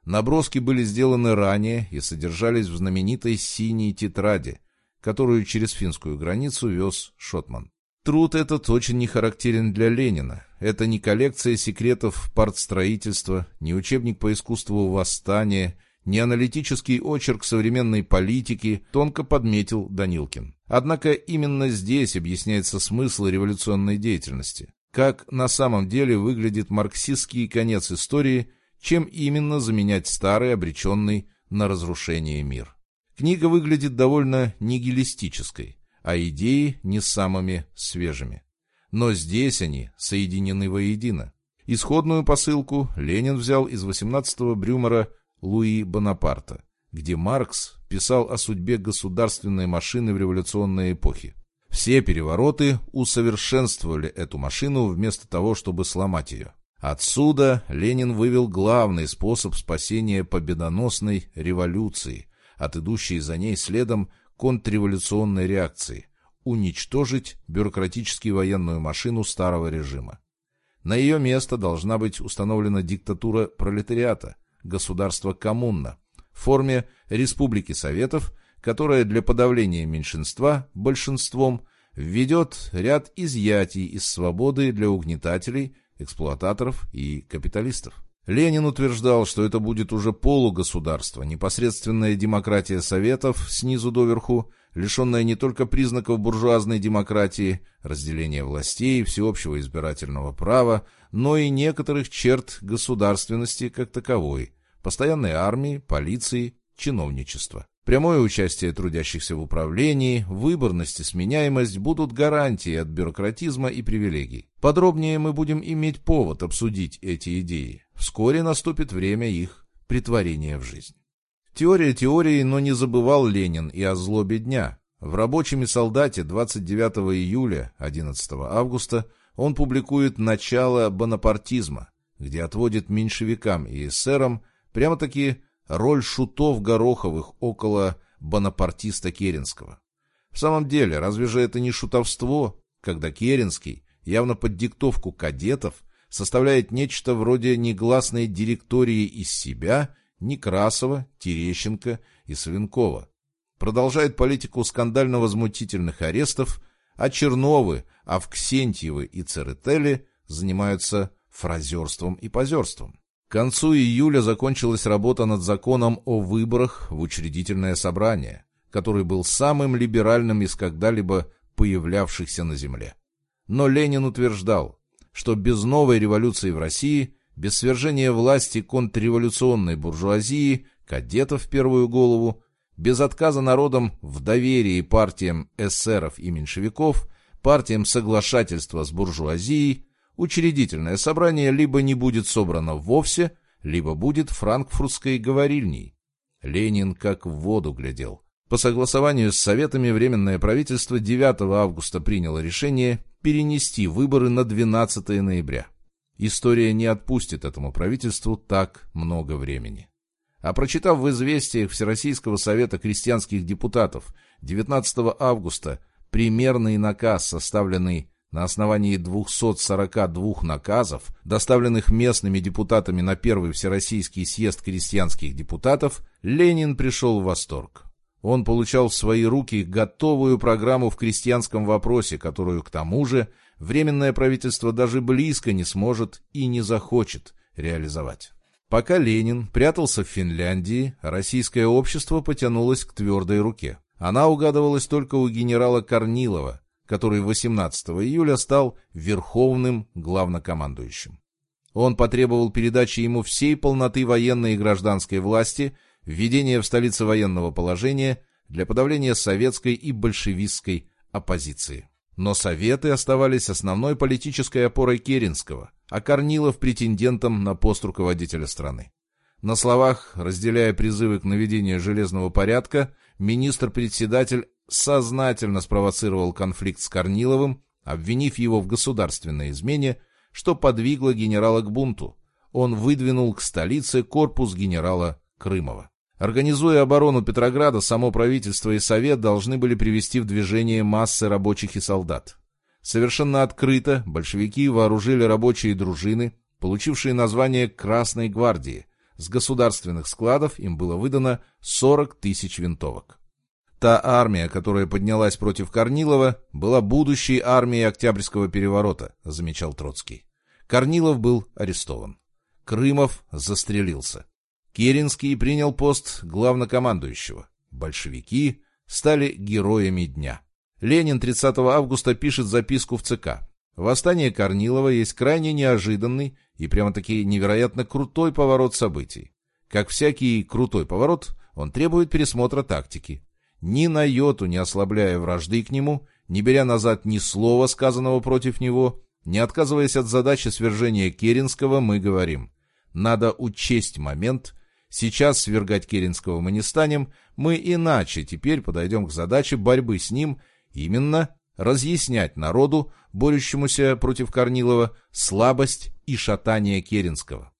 Наброски были сделаны ранее и содержались в знаменитой синей тетради, которую через финскую границу вез Шотман. Труд этот очень не характерен для Ленина. Это не коллекция секретов партстроительства, не учебник по искусству восстания, не аналитический очерк современной политики, тонко подметил Данилкин. Однако именно здесь объясняется смысл революционной деятельности. Как на самом деле выглядит марксистский конец истории – чем именно заменять старый, обреченный на разрушение мир. Книга выглядит довольно нигилистической, а идеи не самыми свежими. Но здесь они соединены воедино. Исходную посылку Ленин взял из 18-го Брюмера Луи Бонапарта, где Маркс писал о судьбе государственной машины в революционной эпохе. Все перевороты усовершенствовали эту машину вместо того, чтобы сломать ее. Отсюда Ленин вывел главный способ спасения победоносной революции, от идущей за ней следом контрреволюционной реакции – уничтожить бюрократически военную машину старого режима. На ее место должна быть установлена диктатура пролетариата, государства-коммуна в форме Республики Советов, которая для подавления меньшинства большинством введет ряд изъятий из свободы для угнетателей, эксплуататоров и капиталистов. Ленин утверждал, что это будет уже полугосударство, непосредственная демократия Советов снизу доверху, лишенная не только признаков буржуазной демократии, разделения властей, всеобщего избирательного права, но и некоторых черт государственности как таковой, постоянной армии, полиции, чиновничества. Прямое участие трудящихся в управлении, выборность и сменяемость будут гарантией от бюрократизма и привилегий. Подробнее мы будем иметь повод обсудить эти идеи. Вскоре наступит время их притворения в жизнь. Теория теорией, но не забывал Ленин и о злобе дня. В «Рабочем и солдате» 29 июля 11 августа он публикует «Начало бонапартизма», где отводит меньшевикам и эсерам прямо-таки роль шутов Гороховых около бонапартиста Керенского. В самом деле, разве же это не шутовство, когда Керенский, явно под диктовку кадетов, составляет нечто вроде негласной директории из себя Некрасова, Терещенко и Свинкова. Продолжает политику скандально-возмутительных арестов, а Черновы, Авксентьевы и Церетели занимаются фразерством и позерством. К концу июля закончилась работа над законом о выборах в учредительное собрание, который был самым либеральным из когда-либо появлявшихся на Земле. Но Ленин утверждал, что без новой революции в России, без свержения власти контрреволюционной буржуазии, кадетов в первую голову, без отказа народом в доверии партиям эсеров и меньшевиков, партиям соглашательства с буржуазией, учредительное собрание либо не будет собрано вовсе, либо будет франкфуртской говорильней. Ленин как в воду глядел. По согласованию с Советами Временное правительство 9 августа приняло решение перенести выборы на 12 ноября. История не отпустит этому правительству так много времени. А прочитав в известиях Всероссийского совета крестьянских депутатов 19 августа примерный наказ, составленный на основании 242 наказов, доставленных местными депутатами на Первый Всероссийский съезд крестьянских депутатов, Ленин пришел в восторг. Он получал в свои руки готовую программу в крестьянском вопросе, которую, к тому же, Временное правительство даже близко не сможет и не захочет реализовать. Пока Ленин прятался в Финляндии, российское общество потянулось к твердой руке. Она угадывалась только у генерала Корнилова, который 18 июля стал верховным главнокомандующим. Он потребовал передачи ему всей полноты военной и гражданской власти, введения в столице военного положения для подавления советской и большевистской оппозиции. Но Советы оставались основной политической опорой Керенского, а Корнилов претендентом на пост руководителя страны. На словах, разделяя призывы к наведению железного порядка, министр-председатель сознательно спровоцировал конфликт с Корниловым, обвинив его в государственной измене, что подвигло генерала к бунту. Он выдвинул к столице корпус генерала Крымова. Организуя оборону Петрограда, само правительство и Совет должны были привести в движение массы рабочих и солдат. Совершенно открыто большевики вооружили рабочие дружины, получившие название «Красной гвардии». С государственных складов им было выдано 40 тысяч винтовок. Та армия, которая поднялась против Корнилова, была будущей армией Октябрьского переворота, замечал Троцкий. Корнилов был арестован. Крымов застрелился. Керенский принял пост главнокомандующего. Большевики стали героями дня. Ленин 30 августа пишет записку в ЦК. Восстание Корнилова есть крайне неожиданный и прямо-таки невероятно крутой поворот событий. Как всякий крутой поворот, он требует пересмотра тактики ни на йоту не ослабляя вражды к нему, не беря назад ни слова, сказанного против него, не отказываясь от задачи свержения Керенского, мы говорим, надо учесть момент, сейчас свергать Керенского мы не станем, мы иначе теперь подойдем к задаче борьбы с ним, именно разъяснять народу, борющемуся против Корнилова, слабость и шатание Керенского.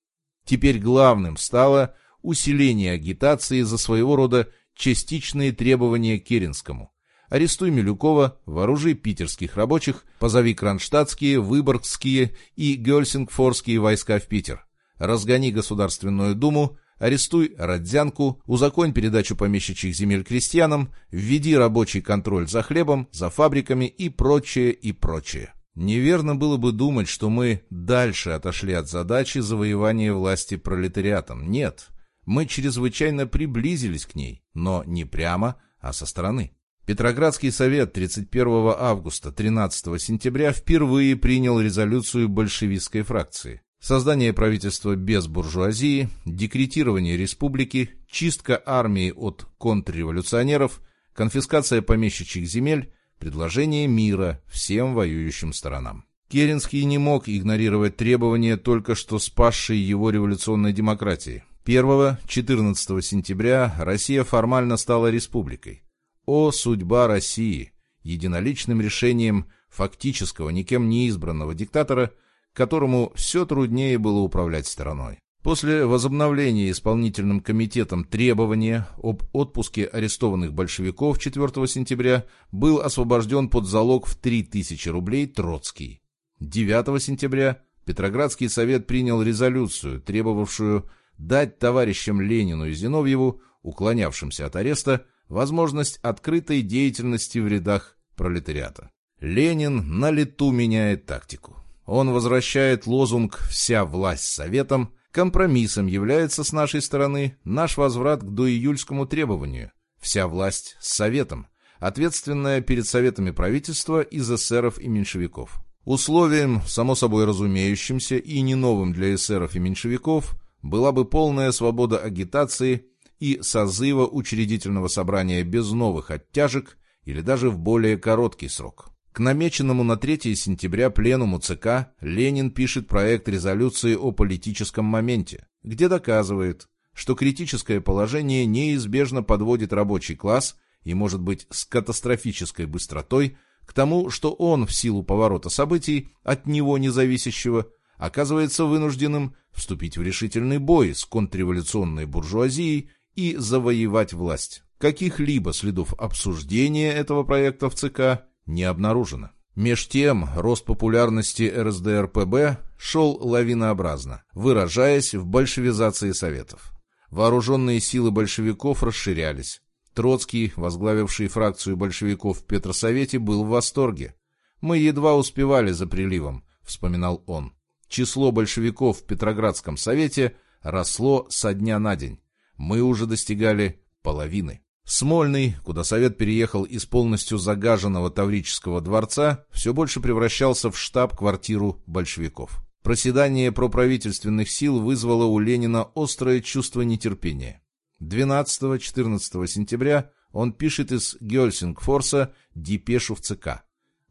Теперь главным стало усиление агитации за своего рода частичные требования Керенскому. Арестуй Милюкова, вооружи питерских рабочих, позови кронштадтские, выборгские и гельсингфорские войска в Питер. Разгони Государственную Думу, арестуй Родзянку, узаконь передачу помещичьих земель крестьянам, введи рабочий контроль за хлебом, за фабриками и прочее, и прочее. Неверно было бы думать, что мы дальше отошли от задачи завоевания власти пролетариатом. Нет, мы чрезвычайно приблизились к ней, но не прямо, а со стороны. Петроградский совет 31 августа 13 сентября впервые принял резолюцию большевистской фракции. Создание правительства без буржуазии, декретирование республики, чистка армии от контрреволюционеров, конфискация помещичьих земель – предложение мира всем воюющим сторонам. Керенский не мог игнорировать требования только что спасшей его революционной демократии. 1-14 сентября Россия формально стала республикой. О, судьба России! Единоличным решением фактического, никем не избранного диктатора, которому все труднее было управлять страной. После возобновления исполнительным комитетом требования об отпуске арестованных большевиков 4 сентября был освобожден под залог в 3000 рублей Троцкий. 9 сентября Петроградский совет принял резолюцию, требовавшую дать товарищам Ленину и Зиновьеву, уклонявшимся от ареста, возможность открытой деятельности в рядах пролетариата. Ленин на лету меняет тактику. Он возвращает лозунг «Вся власть советом», Компромиссом является с нашей стороны наш возврат к доиюльскому требованию. Вся власть с Советом, ответственная перед Советами правительства из эсеров и меньшевиков. Условием, само собой разумеющимся и не новым для эсеров и меньшевиков, была бы полная свобода агитации и созыва учредительного собрания без новых оттяжек или даже в более короткий срок. К намеченному на 3 сентября пленуму ЦК Ленин пишет проект резолюции о политическом моменте, где доказывает, что критическое положение неизбежно подводит рабочий класс и может быть с катастрофической быстротой к тому, что он в силу поворота событий, от него независящего, оказывается вынужденным вступить в решительный бой с контрреволюционной буржуазией и завоевать власть. Каких-либо следов обсуждения этого проекта в ЦК не обнаружено. Меж тем, рост популярности РСДРПБ шел лавинообразно, выражаясь в большевизации Советов. Вооруженные силы большевиков расширялись. Троцкий, возглавивший фракцию большевиков в Петросовете, был в восторге. «Мы едва успевали за приливом», — вспоминал он. «Число большевиков в Петроградском совете росло со дня на день. Мы уже достигали половины». Смольный, куда Совет переехал из полностью загаженного Таврического дворца, все больше превращался в штаб-квартиру большевиков. Проседание проправительственных сил вызвало у Ленина острое чувство нетерпения. 12-14 сентября он пишет из Гельсингфорса депешу в ЦК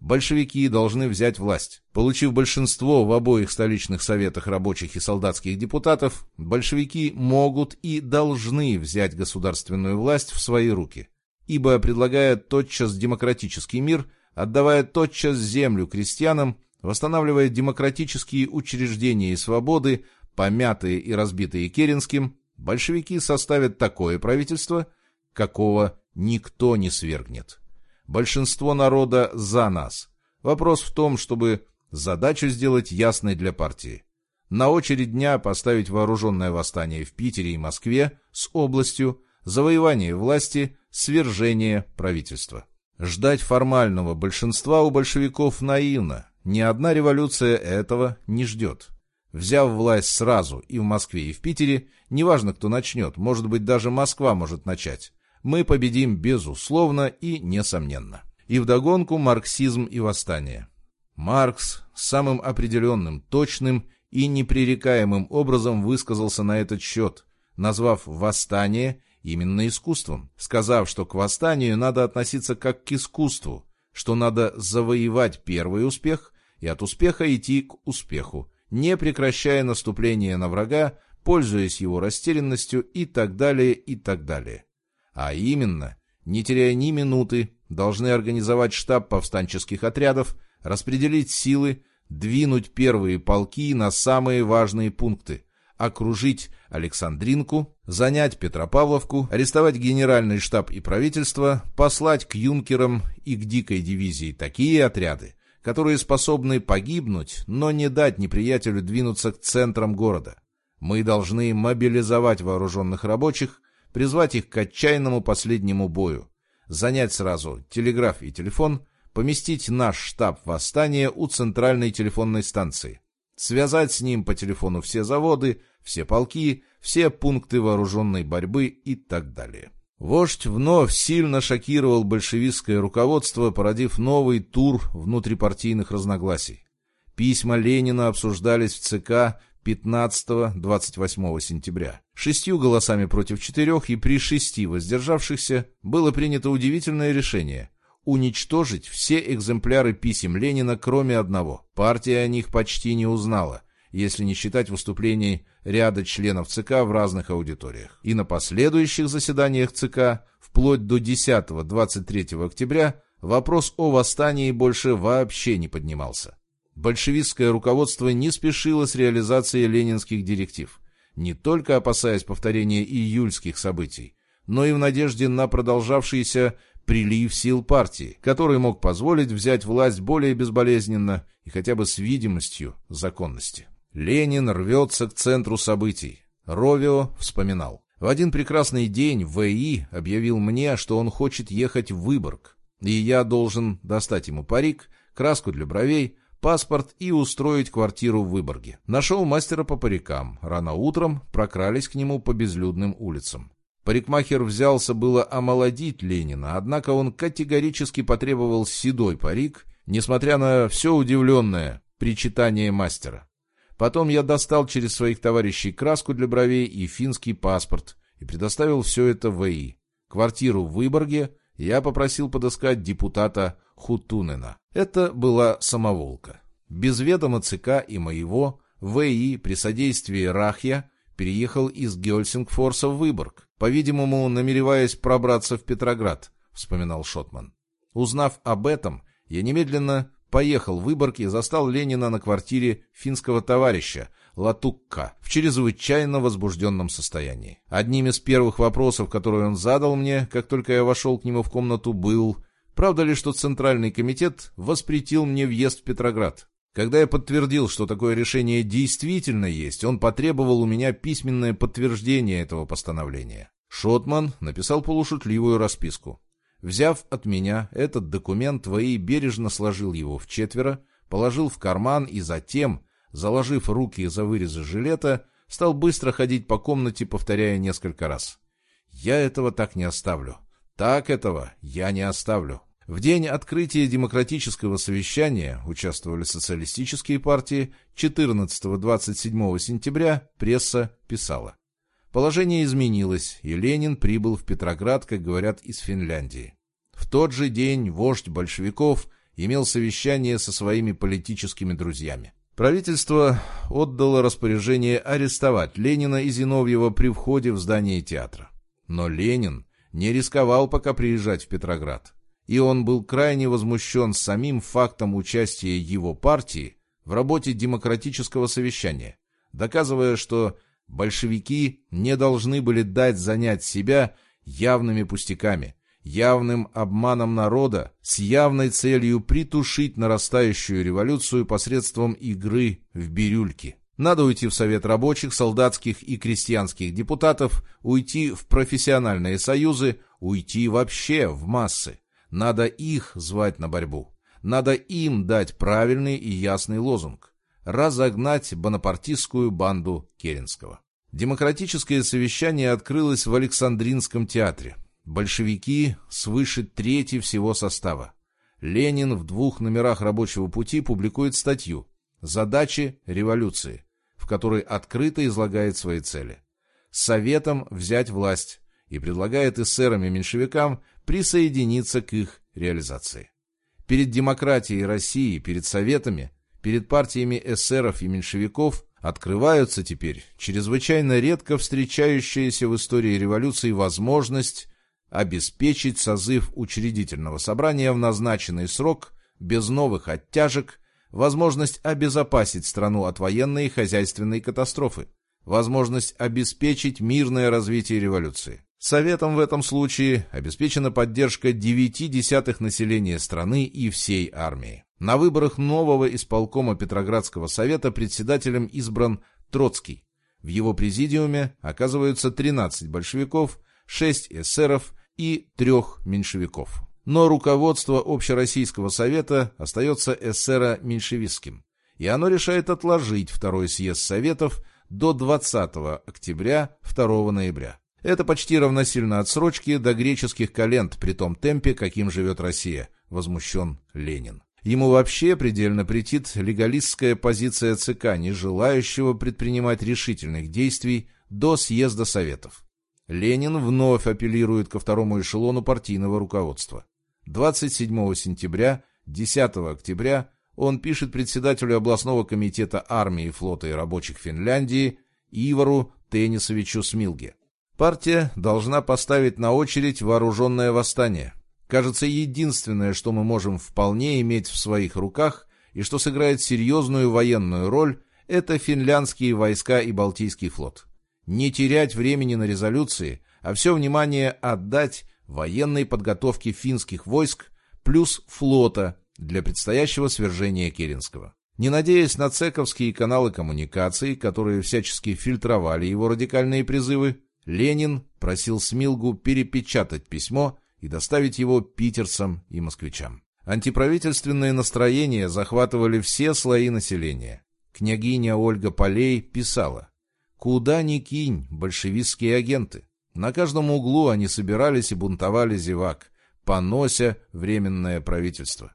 большевики должны взять власть. Получив большинство в обоих столичных советах рабочих и солдатских депутатов, большевики могут и должны взять государственную власть в свои руки. Ибо, предлагая тотчас демократический мир, отдавая тотчас землю крестьянам, восстанавливая демократические учреждения и свободы, помятые и разбитые Керенским, большевики составят такое правительство, какого никто не свергнет. Большинство народа за нас. Вопрос в том, чтобы задачу сделать ясной для партии. На очередь дня поставить вооруженное восстание в Питере и Москве с областью, завоевание власти, свержение правительства. Ждать формального большинства у большевиков наивно. Ни одна революция этого не ждет. Взяв власть сразу и в Москве, и в Питере, неважно, кто начнет, может быть, даже Москва может начать мы победим безусловно и несомненно. И вдогонку марксизм и восстание. Маркс самым определенным, точным и непререкаемым образом высказался на этот счет, назвав восстание именно искусством, сказав, что к восстанию надо относиться как к искусству, что надо завоевать первый успех и от успеха идти к успеху, не прекращая наступление на врага, пользуясь его растерянностью и так далее, и так далее. А именно, не теряя ни минуты, должны организовать штаб повстанческих отрядов, распределить силы, двинуть первые полки на самые важные пункты, окружить Александринку, занять Петропавловку, арестовать генеральный штаб и правительство, послать к юнкерам и к дикой дивизии такие отряды, которые способны погибнуть, но не дать неприятелю двинуться к центрам города. Мы должны мобилизовать вооруженных рабочих, призвать их к отчаянному последнему бою, занять сразу телеграф и телефон, поместить наш штаб восстания у центральной телефонной станции, связать с ним по телефону все заводы, все полки, все пункты вооруженной борьбы и так далее. Вождь вновь сильно шокировал большевистское руководство, породив новый тур внутрипартийных разногласий. Письма Ленина обсуждались в ЦК 15-28 сентября. Шестью голосами против четырех и при шести воздержавшихся было принято удивительное решение – уничтожить все экземпляры писем Ленина, кроме одного. Партия о них почти не узнала, если не считать выступлений ряда членов ЦК в разных аудиториях. И на последующих заседаниях ЦК, вплоть до 10-23 октября, вопрос о восстании больше вообще не поднимался большевистское руководство не спешило с реализацией ленинских директив, не только опасаясь повторения июльских событий, но и в надежде на продолжавшийся прилив сил партии, который мог позволить взять власть более безболезненно и хотя бы с видимостью законности. Ленин рвется к центру событий. Ровио вспоминал. В один прекрасный день В.И. объявил мне, что он хочет ехать в Выборг, и я должен достать ему парик, краску для бровей, паспорт и устроить квартиру в Выборге. Нашел мастера по парикам. Рано утром прокрались к нему по безлюдным улицам. Парикмахер взялся было омолодить Ленина, однако он категорически потребовал седой парик, несмотря на все удивленное причитание мастера. Потом я достал через своих товарищей краску для бровей и финский паспорт и предоставил все это ВИ. Квартиру в Выборге я попросил подыскать депутата Хутунена. Это была самоволка. Без ведома ЦК и моего, ВИ при содействии Рахья переехал из Гельсингфорса в Выборг, по-видимому, намереваясь пробраться в Петроград, вспоминал Шотман. Узнав об этом, я немедленно поехал в Выборг и застал Ленина на квартире финского товарища, Латукка в чрезвычайно возбужденном состоянии. Одним из первых вопросов, которые он задал мне, как только я вошел к нему в комнату, был «Правда ли, что Центральный комитет воспретил мне въезд в Петроград?» Когда я подтвердил, что такое решение действительно есть, он потребовал у меня письменное подтверждение этого постановления. Шотман написал полушутливую расписку. Взяв от меня этот документ, Ваи бережно сложил его в четверо, положил в карман и затем, заложив руки за вырезы жилета, стал быстро ходить по комнате, повторяя несколько раз. «Я этого так не оставлю. Так этого я не оставлю». В день открытия демократического совещания участвовали социалистические партии. 14-27 сентября пресса писала. Положение изменилось, и Ленин прибыл в Петроград, как говорят, из Финляндии. В тот же день вождь большевиков имел совещание со своими политическими друзьями. Правительство отдало распоряжение арестовать Ленина и Зиновьева при входе в здание театра. Но Ленин не рисковал пока приезжать в Петроград. И он был крайне возмущен самим фактом участия его партии в работе демократического совещания, доказывая, что большевики не должны были дать занять себя явными пустяками, явным обманом народа с явной целью притушить нарастающую революцию посредством игры в бирюльки. Надо уйти в Совет рабочих, солдатских и крестьянских депутатов, уйти в профессиональные союзы, уйти вообще в массы. Надо их звать на борьбу. Надо им дать правильный и ясный лозунг. Разогнать бонапартистскую банду Керенского. Демократическое совещание открылось в Александринском театре. Большевики свыше трети всего состава. Ленин в двух номерах рабочего пути публикует статью «Задачи революции», в которой открыто излагает свои цели. Советом взять власть и предлагает эсерам и меньшевикам присоединиться к их реализации. Перед демократией России, перед советами, перед партиями эсеров и меньшевиков открываются теперь чрезвычайно редко встречающаяся в истории революции возможность обеспечить созыв учредительного собрания в назначенный срок без новых оттяжек, возможность обезопасить страну от военной и хозяйственной катастрофы, возможность обеспечить мирное развитие революции. Советом в этом случае обеспечена поддержка девяти десятых населения страны и всей армии. На выборах нового исполкома Петроградского совета председателем избран Троцкий. В его президиуме оказываются 13 большевиков, 6 эсеров и 3 меньшевиков. Но руководство Общероссийского совета остается эсеро-меньшевистским, и оно решает отложить второй съезд Советов до 20 октября 2 ноября. Это почти равносильно отсрочке до греческих календ при том темпе, каким живет Россия, возмущен Ленин. Ему вообще предельно претит легалистская позиция ЦК, не желающего предпринимать решительных действий до съезда Советов. Ленин вновь апеллирует ко второму эшелону партийного руководства. 27 сентября, 10 октября он пишет председателю областного комитета армии, флота и рабочих Финляндии Ивару Теннисовичу Смилге. Партия должна поставить на очередь вооруженное восстание – кажется единственное, что мы можем вполне иметь в своих руках и что сыграет серьезную военную роль, это финляндские войска и Балтийский флот. Не терять времени на резолюции, а все внимание отдать военной подготовке финских войск плюс флота для предстоящего свержения Керенского. Не надеясь на цековские каналы коммуникаций, которые всячески фильтровали его радикальные призывы, Ленин просил Смилгу перепечатать письмо и доставить его питерцам и москвичам. Антиправительственные настроения захватывали все слои населения. Княгиня Ольга Полей писала «Куда ни кинь, большевистские агенты. На каждом углу они собирались и бунтовали зевак, понося временное правительство.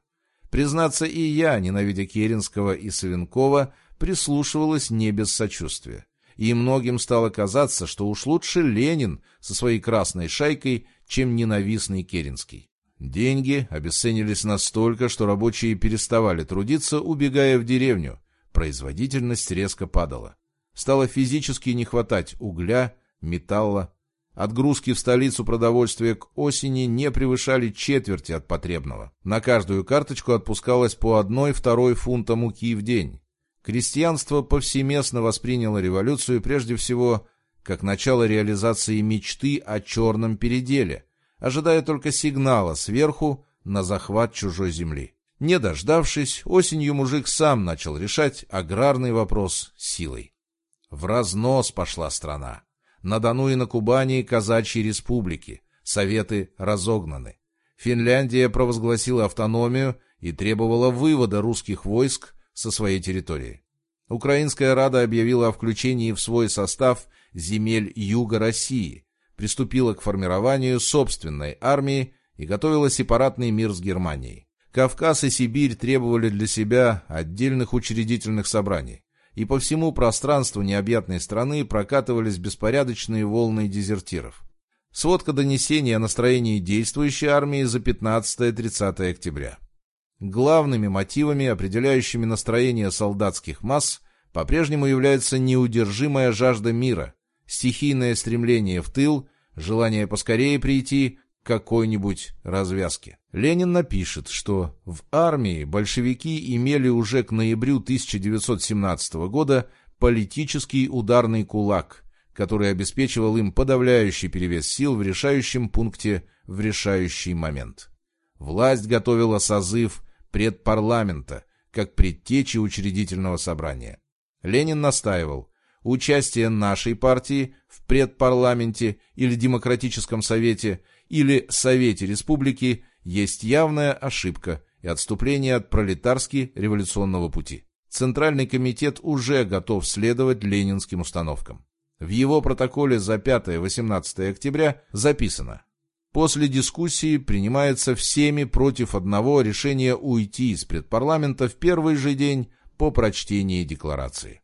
Признаться, и я, ненавидя Керенского и Савенкова, прислушивалась не без сочувствия. И многим стало казаться, что уж лучше Ленин со своей красной шайкой чем ненавистный Керенский. Деньги обесценились настолько, что рабочие переставали трудиться, убегая в деревню. Производительность резко падала. Стало физически не хватать угля, металла. Отгрузки в столицу продовольствия к осени не превышали четверти от потребного. На каждую карточку отпускалось по одной-второй фунта муки в день. Крестьянство повсеместно восприняло революцию прежде всего как начало реализации мечты о черном переделе, ожидая только сигнала сверху на захват чужой земли. Не дождавшись, осенью мужик сам начал решать аграрный вопрос силой. В разнос пошла страна. На Дону и на Кубани казачьи республики, советы разогнаны. Финляндия провозгласила автономию и требовала вывода русских войск со своей территории. Украинская Рада объявила о включении в свой состав земель Юга России, приступила к формированию собственной армии и готовила сепаратный мир с Германией. Кавказ и Сибирь требовали для себя отдельных учредительных собраний, и по всему пространству необъятной страны прокатывались беспорядочные волны дезертиров. Сводка донесений о настроении действующей армии за 15-30 октября. Главными мотивами, определяющими настроение солдатских масс, по-прежнему является неудержимая жажда мира, стихийное стремление в тыл, желание поскорее прийти какой-нибудь развязке. Ленин напишет, что в армии большевики имели уже к ноябрю 1917 года политический ударный кулак, который обеспечивал им подавляющий перевес сил в решающем пункте в решающий момент. Власть готовила созыв предпарламента, как предтечи учредительного собрания. Ленин настаивал, участие нашей партии в предпарламенте или Демократическом совете или Совете Республики есть явная ошибка и отступление от пролетарски-революционного пути. Центральный комитет уже готов следовать ленинским установкам. В его протоколе за 5-18 октября записано После дискуссии принимается всеми против одного решение уйти из предпарламента в первый же день по прочтении декларации.